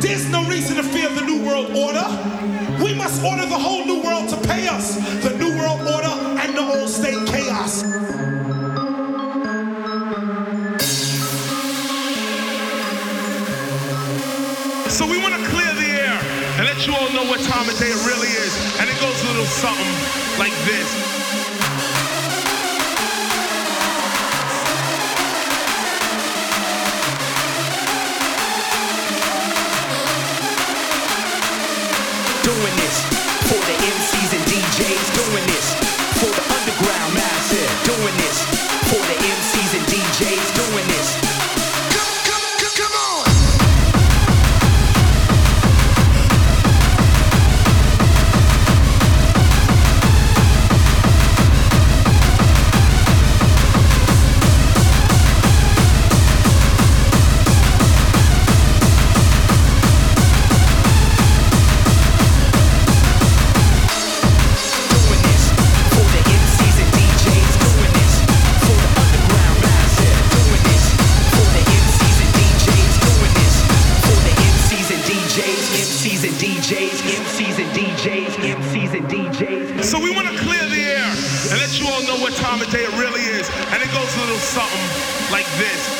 There's no reason to fear the New World Order. We must order the whole New World to pay us. The New World Order and the old state chaos. So we want to clear the air and let you all know what time of day it really is. And it goes a little something like this. Doing this for the MCs and DJs. Doing this for the underground massive. Doing this for the MCs MCs and DJs. MCs and DJs. So we want to clear the air and let you all know what time of day it really is. And it goes a little something like this.